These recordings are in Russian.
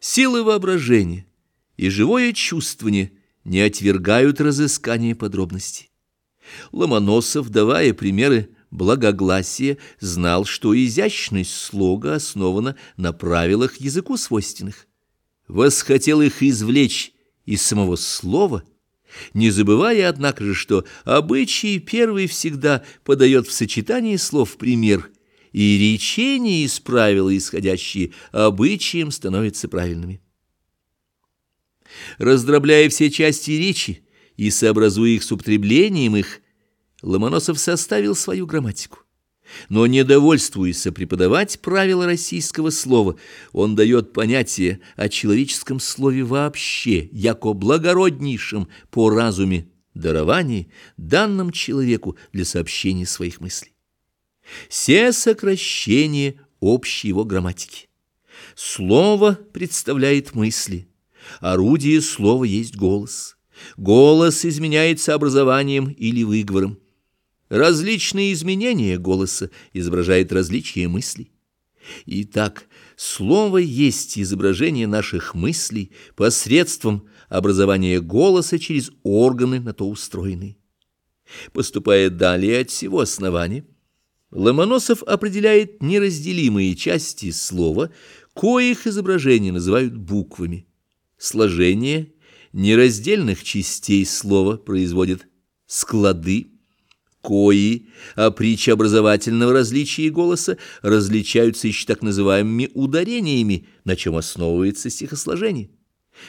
Силы воображения и живое чувствование не отвергают разыскание подробностей. Ломоносов, давая примеры благогласия, знал, что изящность слога основана на правилах языку свойственных. Восхотел их извлечь из самого слова, не забывая, однако же, что обычай первый всегда подает в сочетании слов пример, и речения из правила, исходящие обычаем, становятся правильными. Раздробляя все части речи и сообразуя их с употреблением их, Ломоносов составил свою грамматику. Но, недовольствуясь преподавать правила российского слова, он дает понятие о человеческом слове вообще, яко благороднейшем по разуме даровании, данном человеку для сообщения своих мыслей. Все сокращения общей его грамматики. Слово представляет мысли, орудие слова есть голос. Голос изменяется образованием или выговором. Различные изменения голоса изображают различия мыслей. Итак, слово есть изображение наших мыслей посредством образования голоса через органы на то устроенные. Поступая далее от всего основания, Ломоносов определяет неразделимые части слова, коих изображения называют буквами. Сложение нераздельных частей слова производит склады, кои, а притчи образовательного различия голоса различаются еще так называемыми ударениями, на чем основывается стихосложение.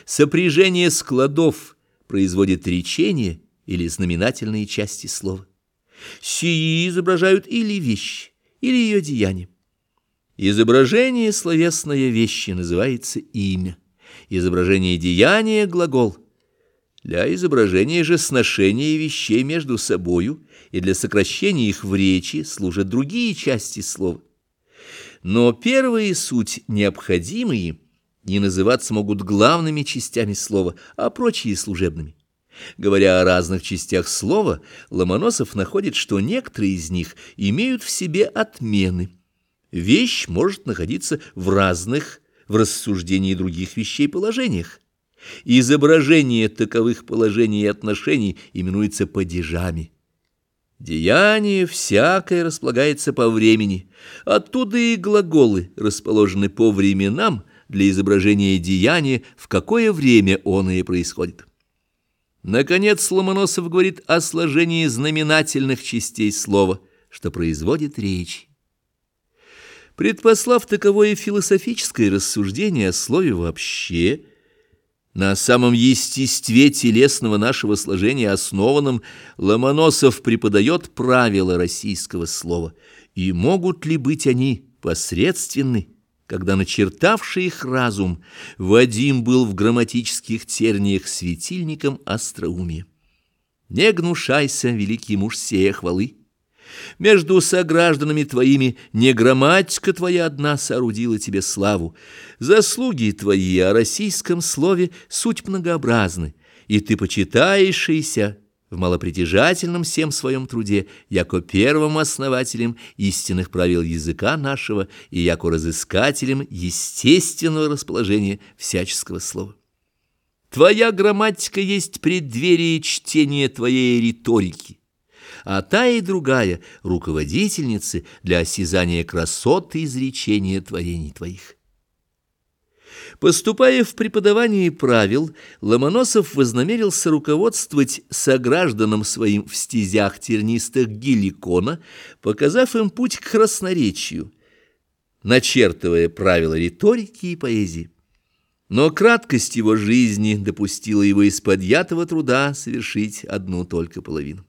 Сопряжение складов производит речение или знаменательные части слова. Сии изображают или вещь, или ее деяние. Изображение словесной вещи называется имя, изображение деяния – глагол – для изображения же сношения вещей между собою и для сокращения их в речи служат другие части слова. Но первые суть необходимые не называться могут главными частями слова, а прочие служебными. Говоря о разных частях слова, Ломоносов находит, что некоторые из них имеют в себе отмены. Вещь может находиться в разных, в рассуждении других вещей положениях. Изображение таковых положений и отношений именуется падежами. Деяние всякое располагается по времени, оттуда и глаголы расположены по временам для изображения деяния, в какое время оно и происходит. Наконец, Ломоносов говорит о сложении знаменательных частей слова, что производит речь. Предпослав таковое философическое рассуждение о слове вообще – на самом естестве телесного нашего сложения основанном Ломоносов преподает правила российского слова. И могут ли быть они посредственны, когда начертавший их разум Вадим был в грамматических терниях светильником остроумия? Не гнушайся, великий муж сея хвалы! Между согражданами твоими не грамматика твоя одна соорудила тебе славу. Заслуги твои о российском слове суть многообразны, и ты почитаешься в малопритяжательном всем своем труде, яко первым основателем истинных правил языка нашего и яко разыскателем естественного расположения всяческого слова. Твоя грамматика есть преддверие чтения твоей риторики, а та и другая — руководительницы для осязания красоты изречения творений твоих. Поступая в преподавание правил, Ломоносов вознамерился руководствовать согражданам своим в стезях тернистых геликона, показав им путь к красноречию, начертывая правила риторики и поэзии. Но краткость его жизни допустила его из подъятого труда совершить одну только половину.